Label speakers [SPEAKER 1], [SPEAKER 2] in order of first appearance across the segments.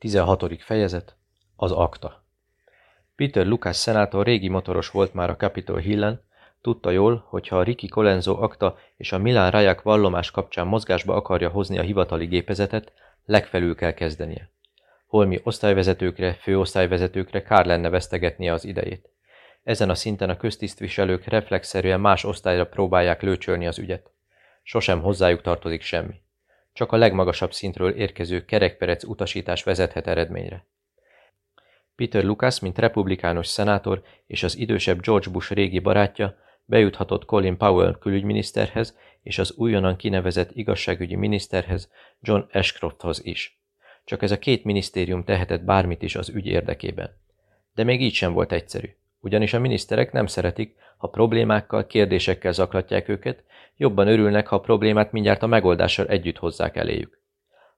[SPEAKER 1] 16. fejezet Az akta Peter Lucas szenátor régi motoros volt már a Capitol Hillen, tudta jól, hogy ha a Ricky Colenso akta és a Milán Rajak vallomás kapcsán mozgásba akarja hozni a hivatali gépezetet, legfelül kell kezdenie. Holmi osztályvezetőkre, főosztályvezetőkre kár lenne vesztegetnie az idejét. Ezen a szinten a köztisztviselők reflexzerűen más osztályra próbálják lőcsölni az ügyet. Sosem hozzájuk tartozik semmi. Csak a legmagasabb szintről érkező kerekperec utasítás vezethet eredményre. Peter Lucas, mint republikánus szenátor és az idősebb George Bush régi barátja, bejuthatott Colin Powell külügyminiszterhez és az újonnan kinevezett igazságügyi miniszterhez, John Ashcrofthoz is. Csak ez a két minisztérium tehetett bármit is az ügy érdekében. De még így sem volt egyszerű ugyanis a miniszterek nem szeretik, ha problémákkal, kérdésekkel zaklatják őket, jobban örülnek, ha a problémát mindjárt a megoldással együtt hozzák eléjük.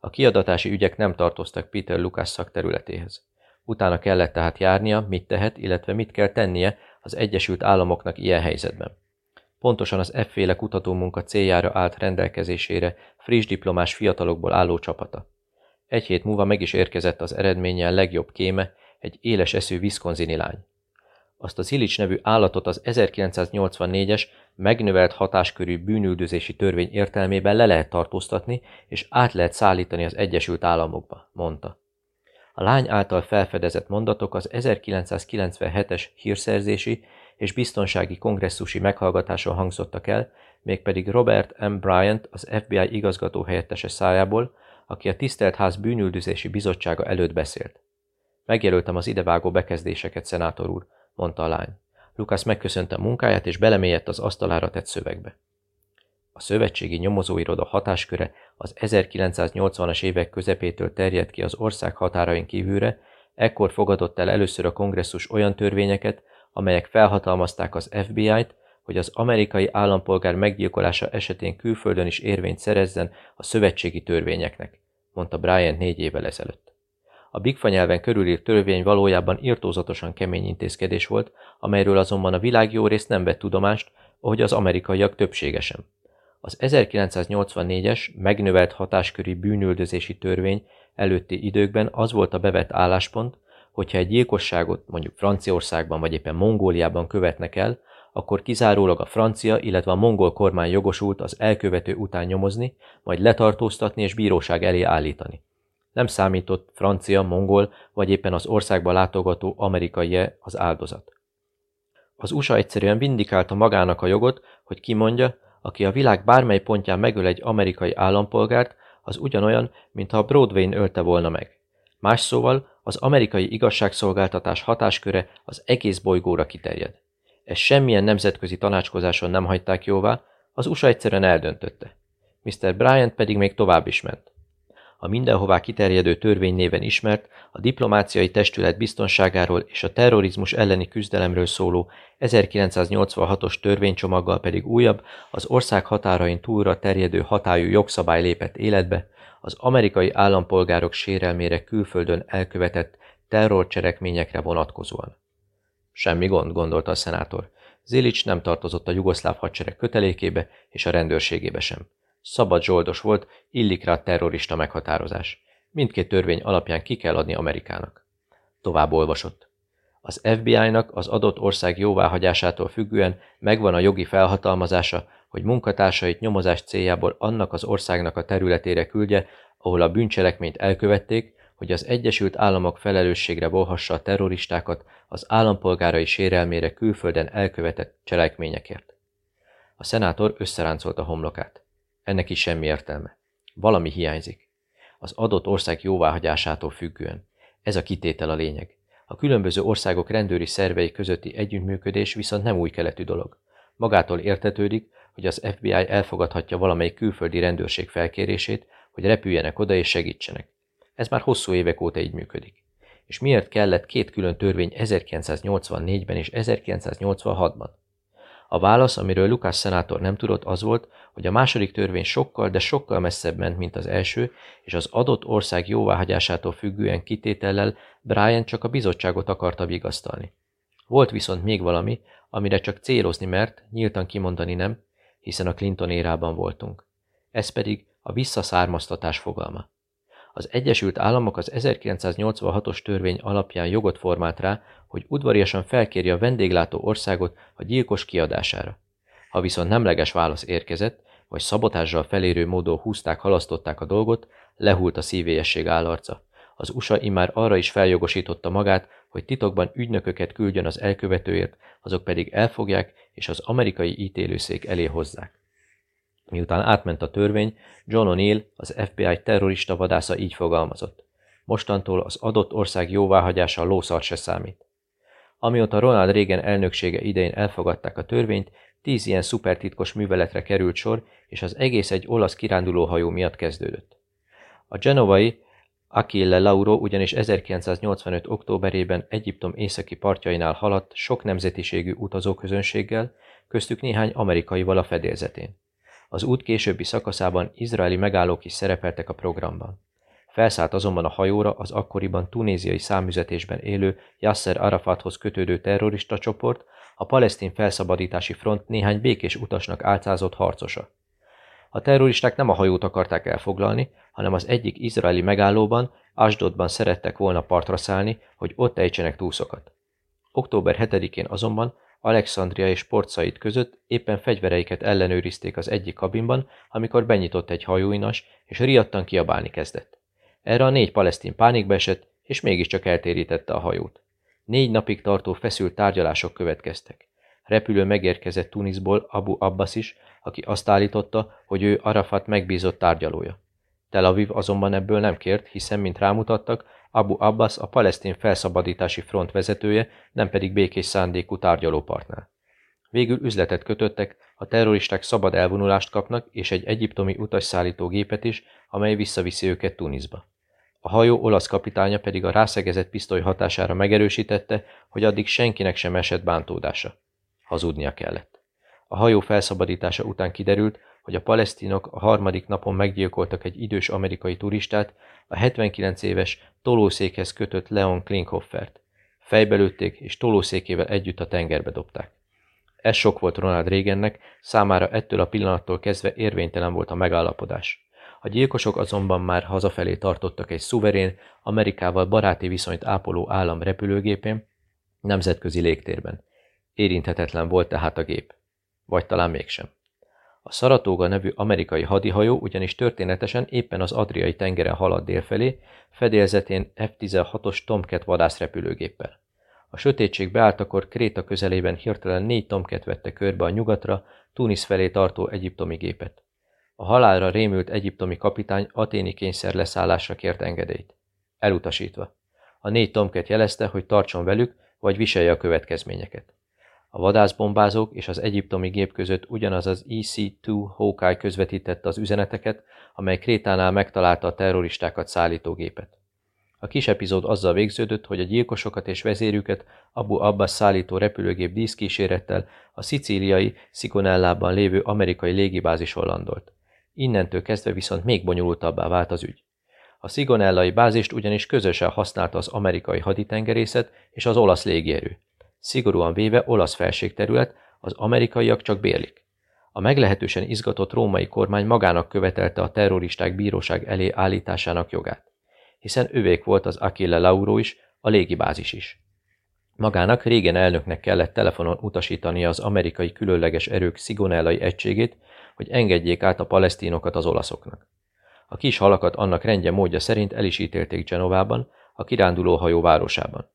[SPEAKER 1] A kiadatási ügyek nem tartoztak Peter Lucas szakterületéhez. Utána kellett tehát járnia, mit tehet, illetve mit kell tennie az Egyesült Államoknak ilyen helyzetben. Pontosan az efféle kutatómunka céljára állt rendelkezésére friss diplomás fiatalokból álló csapata. Egy hét múlva meg is érkezett az eredménnyel legjobb kéme, egy éles eszű viszkonzini lány. Azt az Illich nevű állatot az 1984-es megnövelt hatáskörű bűnüldözési törvény értelmében le lehet tartóztatni, és át lehet szállítani az Egyesült Államokba, mondta. A lány által felfedezett mondatok az 1997-es hírszerzési és biztonsági kongresszusi meghallgatáson hangzottak el, mégpedig Robert M. Bryant, az FBI igazgató helyettese szájából, aki a Tisztelt Ház bűnüldözési bizottsága előtt beszélt. Megjelöltem az idevágó bekezdéseket, szenátor úr, mondta a lány. Lukasz megköszönte a munkáját, és belemélyedt az asztalára tett szövegbe. A szövetségi nyomozóiroda hatásköre az 1980-as évek közepétől terjedt ki az ország határain kívülre, ekkor fogadott el először a kongresszus olyan törvényeket, amelyek felhatalmazták az FBI-t, hogy az amerikai állampolgár meggyilkolása esetén külföldön is érvényt szerezzen a szövetségi törvényeknek, mondta Brian négy évvel ezelőtt. A bigfa nyelven körülírt törvény valójában irtózatosan kemény intézkedés volt, amelyről azonban a világ jó részt nem vett tudomást, ahogy az amerikaiak többsége sem. Az 1984-es megnövelt hatáskörű bűnüldözési törvény előtti időkben az volt a bevett álláspont, hogyha egy gyilkosságot mondjuk Franciaországban vagy éppen Mongóliában követnek el, akkor kizárólag a francia, illetve a mongol kormány jogosult az elkövető után nyomozni, majd letartóztatni és bíróság elé állítani. Nem számított francia, mongol vagy éppen az országba látogató amerikai az áldozat. Az USA egyszerűen vindikálta magának a jogot, hogy kimondja, aki a világ bármely pontján megöl egy amerikai állampolgárt, az ugyanolyan, mintha a Broadway-n ölte volna meg. Más szóval, az amerikai igazságszolgáltatás hatásköre az egész bolygóra kiterjed. Ez semmilyen nemzetközi tanácskozáson nem hagyták jóvá, az USA egyszerűen eldöntötte. Mr. Bryant pedig még tovább is ment a mindenhová kiterjedő törvény néven ismert, a diplomáciai testület biztonságáról és a terrorizmus elleni küzdelemről szóló 1986-os törvénycsomaggal pedig újabb, az ország határain túlra terjedő hatályú jogszabály lépett életbe, az amerikai állampolgárok sérelmére külföldön elkövetett terrorcselekményekre vonatkozóan. Semmi gond, gondolta a szenátor. Zilics nem tartozott a jugoszláv hadsereg kötelékébe és a rendőrségébe sem. Szabad zsoldos volt, illik rá terrorista meghatározás. Mindkét törvény alapján ki kell adni Amerikának. Tovább olvasott. Az FBI-nak az adott ország jóváhagyásától függően megvan a jogi felhatalmazása, hogy munkatársait nyomozás céljából annak az országnak a területére küldje, ahol a bűncselekményt elkövették, hogy az Egyesült Államok felelősségre volhassa a terroristákat az állampolgárai sérelmére külföldön elkövetett cselekményekért. A szenátor összeráncolta homlokát. Ennek is semmi értelme. Valami hiányzik. Az adott ország jóváhagyásától függően. Ez a kitétel a lényeg. A különböző országok rendőri szervei közötti együttműködés viszont nem új keletű dolog. Magától értetődik, hogy az FBI elfogadhatja valamelyik külföldi rendőrség felkérését, hogy repüljenek oda és segítsenek. Ez már hosszú évek óta így működik. És miért kellett két külön törvény 1984-ben és 1986-ban? A válasz, amiről Lukács szenátor nem tudott, az volt, hogy a második törvény sokkal, de sokkal messzebb ment, mint az első, és az adott ország jóváhagyásától függően kitétellel Brian csak a bizottságot akarta vigasztalni. Volt viszont még valami, amire csak célozni mert, nyíltan kimondani nem, hiszen a Clinton érában voltunk. Ez pedig a visszaszármaztatás fogalma. Az Egyesült Államok az 1986-os törvény alapján jogot formált rá, hogy udvariasan felkérje a vendéglátó országot a gyilkos kiadására. Ha viszont nemleges válasz érkezett, vagy szabotással felérő módon húzták, halasztották a dolgot, lehult a szívélyesség állarca. Az USA immár arra is feljogosította magát, hogy titokban ügynököket küldjön az elkövetőért, azok pedig elfogják és az amerikai ítélőszék elé hozzák. Miután átment a törvény, John O'Neill, az FBI terrorista vadásza így fogalmazott. Mostantól az adott ország jóváhagyása a lószar se számít. Amióta Ronald Reagan elnöksége idején elfogadták a törvényt, tíz ilyen szupertitkos műveletre került sor, és az egész egy olasz kirándulóhajó miatt kezdődött. A genovai Achille Lauro ugyanis 1985. októberében Egyiptom északi partjainál haladt sok nemzetiségű utazóközönséggel, köztük néhány amerikaival a fedélzetén. Az út későbbi szakaszában izraeli megállók is szerepeltek a programban. Felszállt azonban a hajóra az akkoriban tunéziai számüzetésben élő Yasser Arafathoz kötődő terrorista csoport, a palesztin felszabadítási front néhány békés utasnak álcázott harcosa. A terroristák nem a hajót akarták elfoglalni, hanem az egyik izraeli megállóban, Asdodban szerettek volna partra szállni, hogy ott ejtsenek túszokat. Október 7-én azonban Alexandria és Port Said között éppen fegyvereiket ellenőrizték az egyik kabinban, amikor benyitott egy hajóinas, és riadtan kiabálni kezdett. Erre a négy palesztin pánikba esett, és mégiscsak eltérítette a hajót. Négy napig tartó feszült tárgyalások következtek. Repülő megérkezett Tunisból Abu Abbas is, aki azt állította, hogy ő Arafat megbízott tárgyalója. Tel Aviv azonban ebből nem kért, hiszen, mint rámutattak, Abu Abbas a palesztin felszabadítási front vezetője, nem pedig békés szándékú tárgyalópartner. Végül üzletet kötöttek, a terroristák szabad elvonulást kapnak, és egy egyiptomi utasszállító gépet is, amely visszaviszi őket Tunisba. A hajó olasz kapitánya pedig a rászegezett pisztoly hatására megerősítette, hogy addig senkinek sem esett bántódása. Hazudnia kellett. A hajó felszabadítása után kiderült, hogy a palesztinok a harmadik napon meggyilkoltak egy idős amerikai turistát, a 79 éves tolószékhez kötött Leon Klinkhoffert. Fejbe lőtték, és tolószékével együtt a tengerbe dobták. Ez sok volt Ronald Reagannek, számára ettől a pillanattól kezdve érvénytelen volt a megállapodás. A gyilkosok azonban már hazafelé tartottak egy szuverén, Amerikával baráti viszonyt ápoló állam repülőgépén, nemzetközi légtérben. Érinthetetlen volt tehát a gép. Vagy talán mégsem. A Saratoga nevű amerikai hadihajó ugyanis történetesen éppen az Adriai tengeren halad délfelé, fedélzetén F-16-os Tomcat vadászrepülőgéppel. A sötétség beálltakor Kréta közelében hirtelen négy Tomcat vette körbe a nyugatra, Tunis felé tartó egyiptomi gépet. A halálra rémült egyiptomi kapitány aténi kényszer leszállásra kért engedélyt. Elutasítva. A négy Tomcat jelezte, hogy tartson velük, vagy viselje a következményeket. A vadászbombázók és az egyiptomi gép között ugyanaz az EC-2 Hawkeye közvetítette az üzeneteket, amely Krétánál megtalálta a terroristákat szállító gépet. A kis epizód azzal végződött, hogy a gyilkosokat és vezérüket Abu Abbas szállító repülőgép díszkísérettel a szicíliai Sigonellában lévő amerikai légibázison landolt. Innentől kezdve viszont még bonyolultabbá vált az ügy. A szigonellai bázist ugyanis közösen használta az amerikai haditengerészet és az olasz légierő. Szigorúan véve olasz felségterület, az amerikaiak csak bérlik. A meglehetősen izgatott római kormány magának követelte a terroristák bíróság elé állításának jogát, hiszen övék volt az Achille Lauro is, a légibázis is. Magának régen elnöknek kellett telefonon utasítania az amerikai különleges erők szigonellai egységét, hogy engedjék át a palesztinokat az olaszoknak. A kis halakat annak rendje módja szerint el is ítélték Genovában, a kiránduló hajó városában.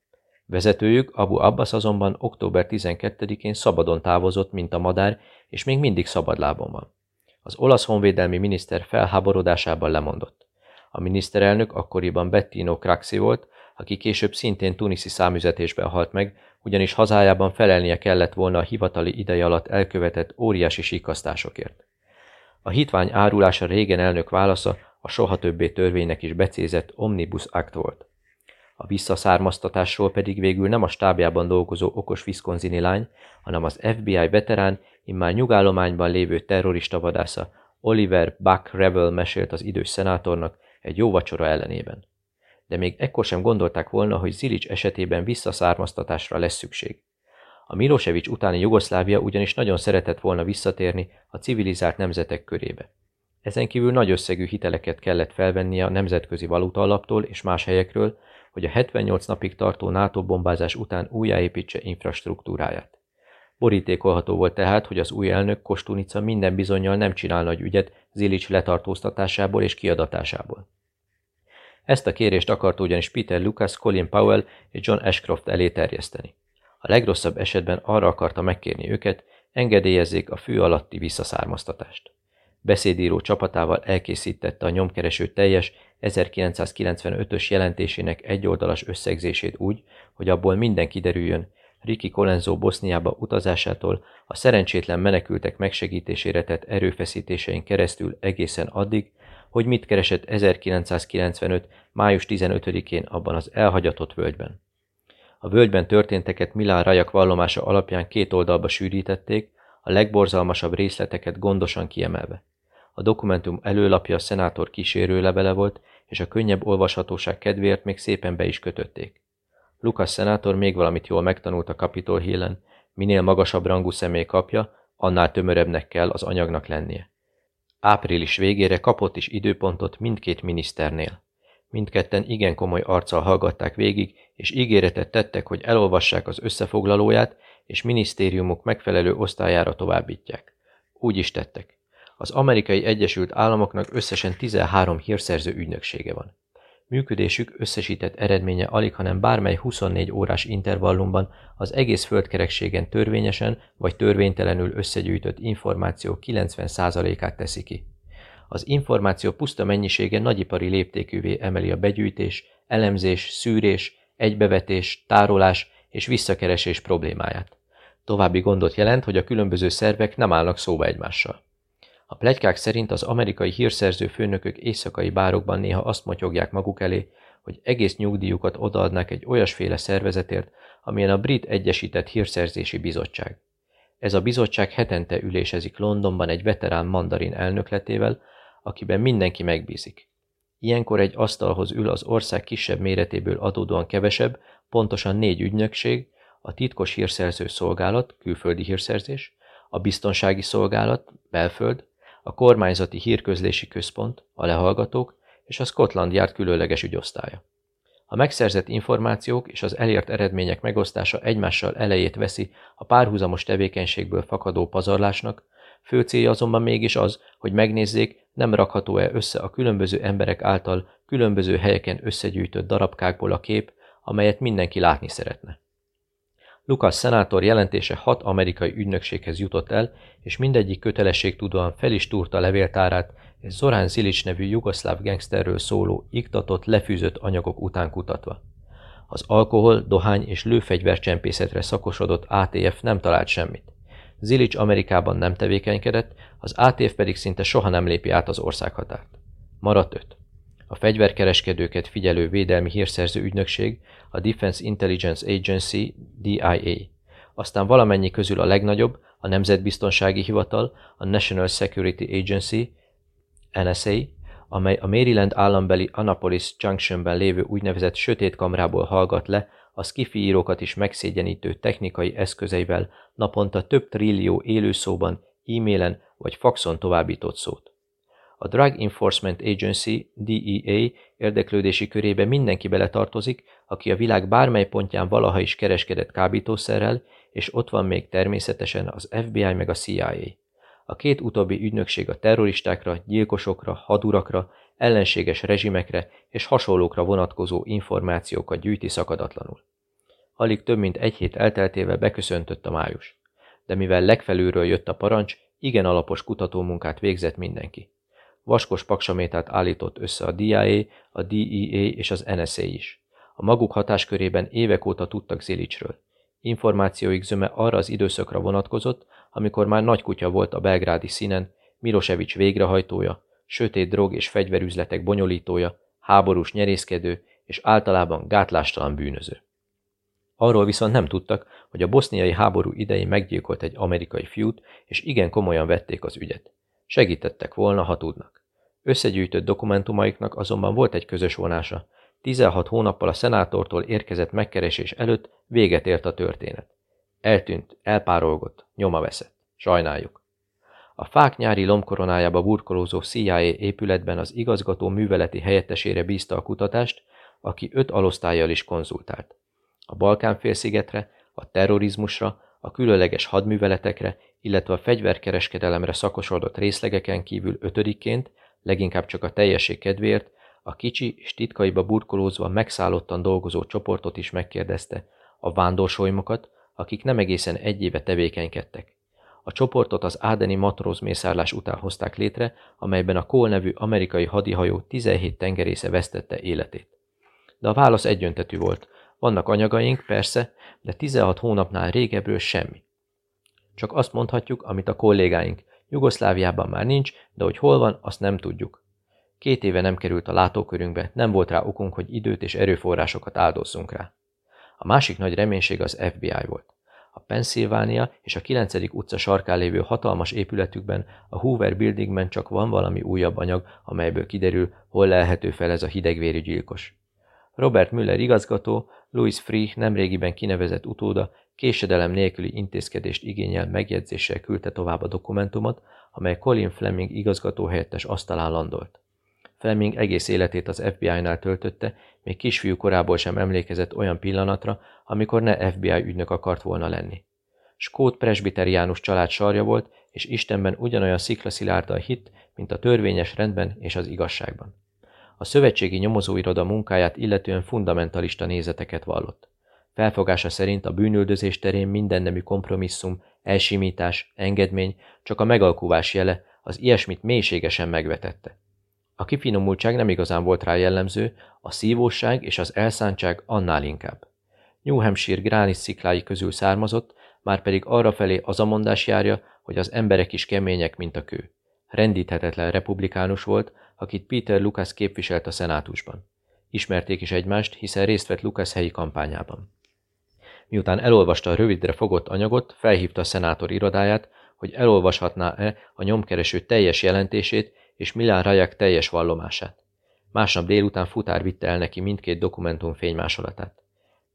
[SPEAKER 1] Vezetőjük, Abu Abbas azonban október 12-én szabadon távozott, mint a madár, és még mindig szabadlábon van. Az olasz honvédelmi miniszter felháborodásában lemondott. A miniszterelnök akkoriban Bettino Craxi volt, aki később szintén tuniszi számüzetésben halt meg, ugyanis hazájában felelnie kellett volna a hivatali ideje alatt elkövetett óriási síkasztásokért. A hitvány árulása régen elnök válasza a soha többé törvénynek is becézett Omnibus Act volt. A visszaszármaztatásról pedig végül nem a stábjában dolgozó okos viszkonzini lány, hanem az FBI veterán, immár nyugállományban lévő terrorista vadásza Oliver Buck Revel mesélt az idős szenátornak egy jó vacsora ellenében. De még ekkor sem gondolták volna, hogy Zilics esetében visszaszármaztatásra lesz szükség. A Milosevic utáni Jugoszlávia ugyanis nagyon szeretett volna visszatérni a civilizált nemzetek körébe. Ezen kívül nagy összegű hiteleket kellett felvennie a Nemzetközi Valuta Alaptól és más helyekről, hogy a 78 napig tartó NATO bombázás után újjáépítse infrastruktúráját. Borítékolható volt tehát, hogy az új elnök Kostunica minden bizonyal nem csinál nagy ügyet Zilics letartóztatásából és kiadatásából. Ezt a kérést akart ugyanis Peter Lucas, Colin Powell és John Ashcroft elé terjeszteni. A legrosszabb esetben arra akarta megkérni őket, engedélyezzék a fő alatti visszaszármaztatást. Beszédíró csapatával elkészítette a nyomkereső teljes 1995-ös jelentésének egyoldalas összegzését úgy, hogy abból minden kiderüljön, Ricky Colenso Boszniába utazásától a szerencsétlen menekültek megsegítésére tett erőfeszítésein keresztül egészen addig, hogy mit keresett 1995. május 15-én abban az elhagyatott völgyben. A völgyben történteket Milán Rajak vallomása alapján két oldalba sűrítették, a legborzalmasabb részleteket gondosan kiemelve. A dokumentum előlapja a szenátor kísérőlevele volt, és a könnyebb olvashatóság kedvéért még szépen be is kötötték. Lukas szenátor még valamit jól megtanult a Capitol Hill-en, minél magasabb rangú személy kapja, annál tömörebbnek kell az anyagnak lennie. Április végére kapott is időpontot mindkét miniszternél. Mindketten igen komoly arccal hallgatták végig, és ígéretet tettek, hogy elolvassák az összefoglalóját, és minisztériumok megfelelő osztályára továbbítják. Úgy is tettek. Az amerikai Egyesült Államoknak összesen 13 hírszerző ügynöksége van. Működésük összesített eredménye alig, hanem bármely 24 órás intervallumban az egész földkerekségen törvényesen vagy törvénytelenül összegyűjtött információ 90%-át teszi ki. Az információ puszta mennyisége nagyipari léptékűvé emeli a begyűjtés, elemzés, szűrés, egybevetés, tárolás és visszakeresés problémáját. További gondot jelent, hogy a különböző szervek nem állnak szóba egymással. A plegykák szerint az amerikai hírszerző főnökök éjszakai bárokban néha azt motyogják maguk elé, hogy egész nyugdíjukat odaadnak egy olyasféle szervezetért, amilyen a Brit Egyesített Hírszerzési Bizottság. Ez a bizottság hetente ülésezik Londonban egy veterán mandarin elnökletével, akiben mindenki megbízik. Ilyenkor egy asztalhoz ül az ország kisebb méretéből adódóan kevesebb, pontosan négy ügynökség, a titkos hírszerző szolgálat, külföldi hírszerzés, a biztonsági szolgálat, belföld, a kormányzati hírközlési központ, a lehallgatók és a Scotland Yard különleges ügyosztálya. A megszerzett információk és az elért eredmények megosztása egymással elejét veszi a párhuzamos tevékenységből fakadó pazarlásnak, fő célja azonban mégis az, hogy megnézzék, nem rakható-e össze a különböző emberek által különböző helyeken összegyűjtött darabkákból a kép, amelyet mindenki látni szeretne. Lukasz szenátor jelentése hat amerikai ügynökséghez jutott el, és mindegyik kötelességtudóan fel is túrta levéltárát, és Zorán Zilics nevű jugoszláv gangsterről szóló, iktatott, lefűzött anyagok után kutatva. Az alkohol, dohány és lőfegyvercsempészetre szakosodott ATF nem talált semmit. Zilics Amerikában nem tevékenykedett, az ATF pedig szinte soha nem lépi át az országhatárt. Maradt öt. A fegyverkereskedőket figyelő védelmi hírszerző ügynökség, a Defense Intelligence Agency, DIA. Aztán valamennyi közül a legnagyobb, a Nemzetbiztonsági Hivatal, a National Security Agency, NSA, amely a Maryland állambeli Annapolis Junctionben lévő úgynevezett sötét kamrából hallgat le a skifi írókat is megszégyenítő technikai eszközeivel naponta több trillió élőszóban, e-mailen vagy faxon továbbított szót. A Drug Enforcement Agency, DEA érdeklődési körébe mindenki beletartozik, aki a világ bármely pontján valaha is kereskedett kábítószerrel, és ott van még természetesen az FBI meg a CIA. A két utóbbi ügynökség a terroristákra, gyilkosokra, hadurakra, ellenséges rezsimekre és hasonlókra vonatkozó információkat gyűjti szakadatlanul. Alig több mint egy hét elteltével beköszöntött a május. De mivel legfelülről jött a parancs, igen alapos kutatómunkát végzett mindenki. Vaskos paksamétát állított össze a DIA, a DEA és az NSA is. A maguk hatáskörében évek óta tudtak Zilicsről. Információik zöme arra az időszakra vonatkozott, amikor már nagy kutya volt a belgrádi színen, Milosevic végrehajtója, sötét drog és fegyverüzletek bonyolítója, háborús nyerészkedő és általában gátlástalan bűnöző. Arról viszont nem tudtak, hogy a boszniai háború idején meggyilkolt egy amerikai fiút, és igen komolyan vették az ügyet. Segítettek volna, ha tudnak. Összegyűjtött dokumentumaiknak azonban volt egy közös vonása. 16 hónappal a szenátortól érkezett megkeresés előtt véget ért a történet. Eltűnt, elpárolgott, nyoma veszett. Sajnáljuk. A fák nyári lomkoronájába burkolózó CIA épületben az igazgató műveleti helyettesére bízta a kutatást, aki öt alosztályjal is konzultált. A Balkán-félszigetre, a terrorizmusra, a különleges hadműveletekre, illetve a fegyverkereskedelemre szakosodott részlegeken kívül ötödikként, leginkább csak a teljesség kedvéért, a kicsi és titkaiba burkolózva megszállottan dolgozó csoportot is megkérdezte, a vándorsolymokat, akik nem egészen egy éve tevékenykedtek. A csoportot az ádeni matróz mészárlás után hozták létre, amelyben a Cole nevű amerikai hadihajó 17 tengerésze vesztette életét. De a válasz egyöntetű volt. Vannak anyagaink, persze, de 16 hónapnál régebről semmi. Csak azt mondhatjuk, amit a kollégáink. Jugoszláviában már nincs, de hogy hol van, azt nem tudjuk. Két éve nem került a látókörünkbe, nem volt rá okunk, hogy időt és erőforrásokat áldozzunk rá. A másik nagy reménység az FBI volt. A Pennsylvania és a 9. utca sarkán lévő hatalmas épületükben, a Hoover Buildingben csak van valami újabb anyag, amelyből kiderül, hol lehető fel ez a hidegvérű gyilkos. Robert Müller igazgató, Louis Free nemrégiben kinevezett utóda késedelem nélküli intézkedést igényel megjegyzéssel küldte tovább a dokumentumot, amely Colin Fleming igazgató helyettes asztalán landolt. Fleming egész életét az FBI-nál töltötte, még kisfiú korából sem emlékezett olyan pillanatra, amikor ne FBI ügynök akart volna lenni. Skót presbiteriánus család sarja volt, és Istenben ugyanolyan sziklaszilárd a hit, mint a törvényes rendben és az igazságban. A szövetségi nyomozóiroda munkáját illetően fundamentalista nézeteket vallott. Felfogása szerint a bűnüldözés terén mindennemű kompromisszum, elsimítás, engedmény csak a megalkuvás jele, az ilyesmit mélységesen megvetette. A kifinomultság nem igazán volt rá jellemző, a szívóság és az elszántság annál inkább. New Hampshire gránis sziklái közül származott, már pedig arrafelé az a mondás járja, hogy az emberek is kemények, mint a kő. Rendíthetetlen republikánus volt, akit Peter Lucas képviselt a szenátusban. Ismerték is egymást, hiszen részt vett Lucas helyi kampányában. Miután elolvasta a rövidre fogott anyagot, felhívta a szenátor irodáját, hogy elolvashatná-e a nyomkereső teljes jelentését és Milán Rajak teljes vallomását. Másnap délután futár vitte el neki mindkét dokumentum fénymásolatát.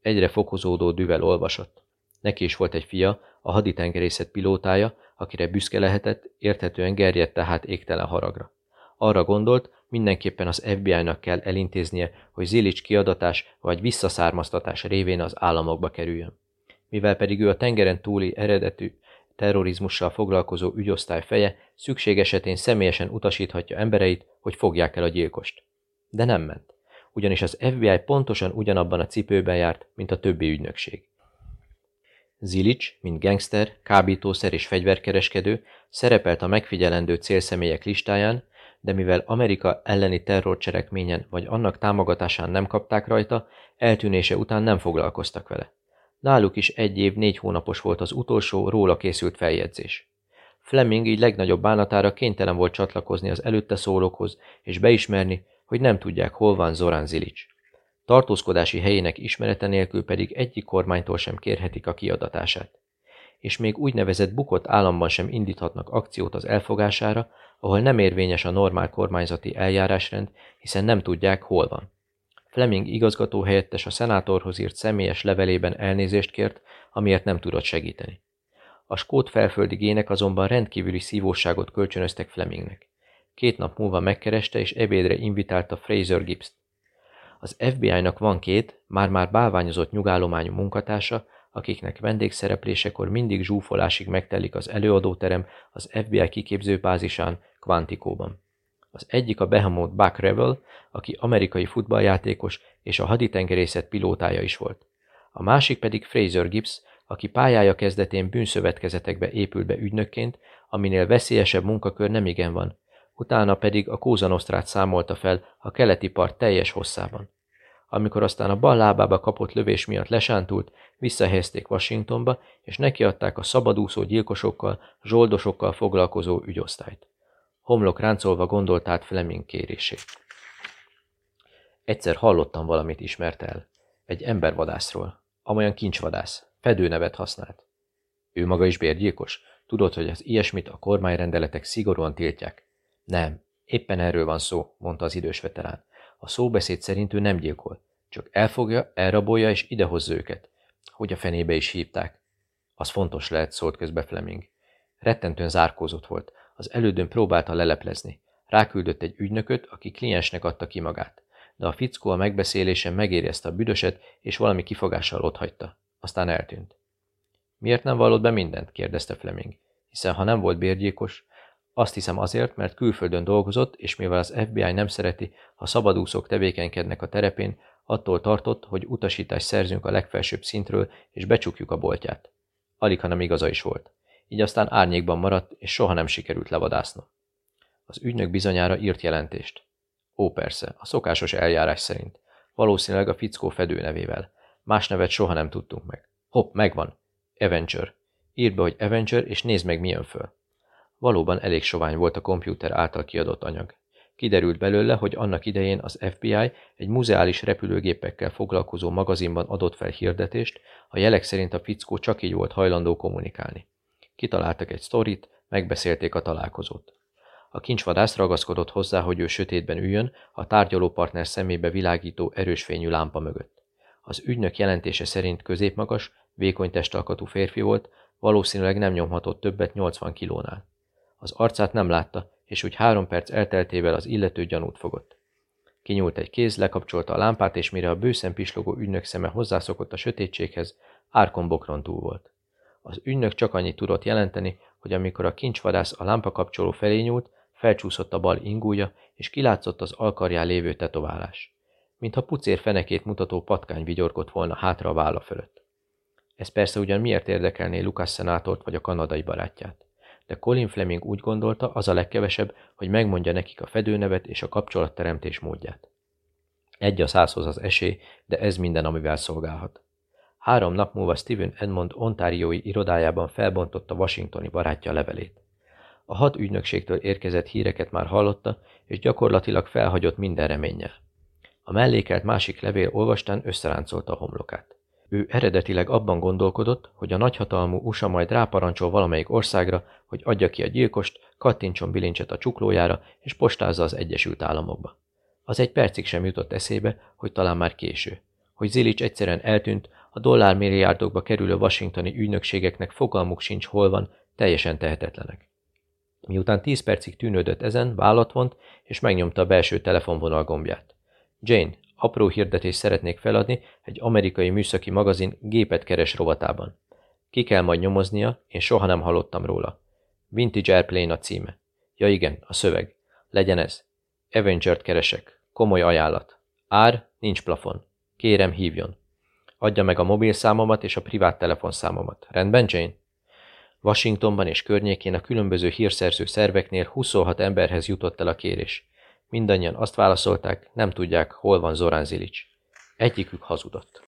[SPEAKER 1] Egyre fokozódó düvel olvasott. Neki is volt egy fia, a haditengerészet pilótája, akire büszke lehetett, érthetően gerjedt tehát égtelen haragra. Arra gondolt, mindenképpen az FBI-nak kell elintéznie, hogy Zilics kiadatás vagy visszaszármaztatás révén az államokba kerüljön. Mivel pedig ő a tengeren túli eredetű terrorizmussal foglalkozó ügyosztály feje szükség esetén személyesen utasíthatja embereit, hogy fogják el a gyilkost. De nem ment, ugyanis az FBI pontosan ugyanabban a cipőben járt, mint a többi ügynökség. Zilics, mint gangster, kábítószer és fegyverkereskedő szerepelt a megfigyelendő célszemélyek listáján, de mivel Amerika elleni terrorcselekményen vagy annak támogatásán nem kapták rajta, eltűnése után nem foglalkoztak vele. Náluk is egy év négy hónapos volt az utolsó róla készült feljegyzés. Fleming így legnagyobb bánatára kénytelen volt csatlakozni az előtte szólókhoz, és beismerni, hogy nem tudják, hol van Zoran Zilics. Tartózkodási helyének ismerete nélkül pedig egyik kormánytól sem kérhetik a kiadatását. És még úgynevezett bukott államban sem indíthatnak akciót az elfogására, ahol nem érvényes a normál kormányzati eljárásrend, hiszen nem tudják, hol van. Fleming igazgató helyettes a szenátorhoz írt személyes levelében elnézést kért, amiért nem tudott segíteni. A skót felföldi gének azonban rendkívüli szívóságot kölcsönöztek Flemingnek. Két nap múlva megkereste és ebédre invitálta Fraser Gibbs-t. Az FBI-nak van két, már-már bálványozott nyugállományú munkatársa, akiknek vendégszereplésekor mindig zsúfolásig megtelik az előadóterem az FBI kiképzőbázisán, Quantico-ban. Az egyik a Behemoth Buck Revel, aki amerikai futballjátékos és a haditengerészet pilótája is volt. A másik pedig Fraser Gibbs, aki pályája kezdetén bűnszövetkezetekbe épült be ügynökként, aminél veszélyesebb munkakör nem igen van, utána pedig a Kózanosztrát számolta fel a keleti part teljes hosszában. Amikor aztán a bal lábába kapott lövés miatt lesántult, visszahelyezték Washingtonba, és nekiadták a szabadúszó gyilkosokkal, zsoldosokkal foglalkozó ügyosztályt. Homlok ráncolva gondolt át Fleming kérését. Egyszer hallottam valamit ismert el. Egy embervadászról. Amolyan kincsvadász. Fedőnevet használt. Ő maga is bérgyilkos? Tudod, hogy az ilyesmit a kormányrendeletek szigorúan tiltják? Nem, éppen erről van szó, mondta az idős veterán. A szóbeszéd szerint ő nem gyilkol. Csak elfogja, elrabolja és idehozza őket. Hogy a fenébe is hívták. Az fontos lehet, szólt közbe Fleming. Rettentően zárkózott volt. Az elődön próbálta leleplezni. Ráküldött egy ügynököt, aki kliensnek adta ki magát. De a fickó a megbeszélésen megérezte a büdöset, és valami kifogással otthagyta. Aztán eltűnt. Miért nem vallott be mindent? kérdezte Fleming. Hiszen ha nem volt bérgyékos, azt hiszem azért, mert külföldön dolgozott, és mivel az FBI nem szereti, ha szabadúszók tevékenykednek a terepén, attól tartott, hogy utasítást szerzünk a legfelsőbb szintről, és becsukjuk a boltját. Alig, hanem igaza is volt. Így aztán árnyékban maradt, és soha nem sikerült levadászna. Az ügynök bizonyára írt jelentést. Ó, persze, a szokásos eljárás szerint. Valószínűleg a fickó fedőnevével. Más nevet soha nem tudtunk meg. Hopp, megvan. Avenger. Írd be, hogy Avenger, és nézd meg, mi jön föl. Valóban elég sovány volt a kompjúter által kiadott anyag. Kiderült belőle, hogy annak idején az FBI egy muzeális repülőgépekkel foglalkozó magazinban adott fel hirdetést, a jelek szerint a fickó csak így volt hajlandó kommunikálni. Kitaláltak egy sztorit, megbeszélték a találkozót. A kincsvadász ragaszkodott hozzá, hogy ő sötétben üljön, a tárgyalópartner szemébe világító erős fényű lámpa mögött. Az ügynök jelentése szerint középmagas, vékony testalkatú férfi volt, valószínűleg nem nyomhatott többet 80 kilónál. Az arcát nem látta, és úgy három perc elteltével az illető gyanút fogott. Kinyúlt egy kéz, lekapcsolta a lámpát, és mire a bőszen pislogó ügynök szeme hozzászokott a sötétséghez, árkon túl volt. Az ügynök csak annyit tudott jelenteni, hogy amikor a kincsvadász a lámpakapcsoló felé nyúlt, felcsúszott a bal ingúja, és kilátszott az alkarján lévő tetoválás. Mintha pucér fenekét mutató patkány vigyorgott volna hátra a válla fölött. Ez persze ugyan miért érdekelné Lucas szenátort vagy a kanadai barátját de Colin Fleming úgy gondolta, az a legkevesebb, hogy megmondja nekik a fedőnevet és a kapcsolatteremtés módját. Egy a százhoz az esély, de ez minden, amivel szolgálhat. Három nap múlva Steven Edmond ontáriói irodájában felbontotta washingtoni barátja levelét. A hat ügynökségtől érkezett híreket már hallotta, és gyakorlatilag felhagyott minden reménnyel. A mellékelt másik levél olvastán összeráncolta a homlokát. Ő eredetileg abban gondolkodott, hogy a nagyhatalmú USA majd ráparancsol valamelyik országra, hogy adja ki a gyilkost, kattintson bilincset a csuklójára, és postázza az Egyesült Államokba. Az egy percig sem jutott eszébe, hogy talán már késő. Hogy Zilics egyszerűen eltűnt, a dollármilliárdokba kerülő washingtoni ügynökségeknek fogalmuk sincs hol van, teljesen tehetetlenek. Miután tíz percig tűnődött ezen, vállat vont, és megnyomta a belső telefonvonal gombját. Jane, apró hirdetést szeretnék feladni egy amerikai műszaki magazin gépet keres rovatában. Ki kell majd nyomoznia, én soha nem hallottam róla. Vintage Airplane a címe. Ja igen, a szöveg. Legyen ez. Avenger-t keresek. Komoly ajánlat. Ár, nincs plafon. Kérem, hívjon. Adja meg a mobilszámomat és a privát telefonszámomat. Rendben, Jane? Washingtonban és környékén a különböző hírszerző szerveknél 26 emberhez jutott el a kérés. Mindannyian azt válaszolták, nem tudják, hol van Zorán Zilics. Egyikük hazudott.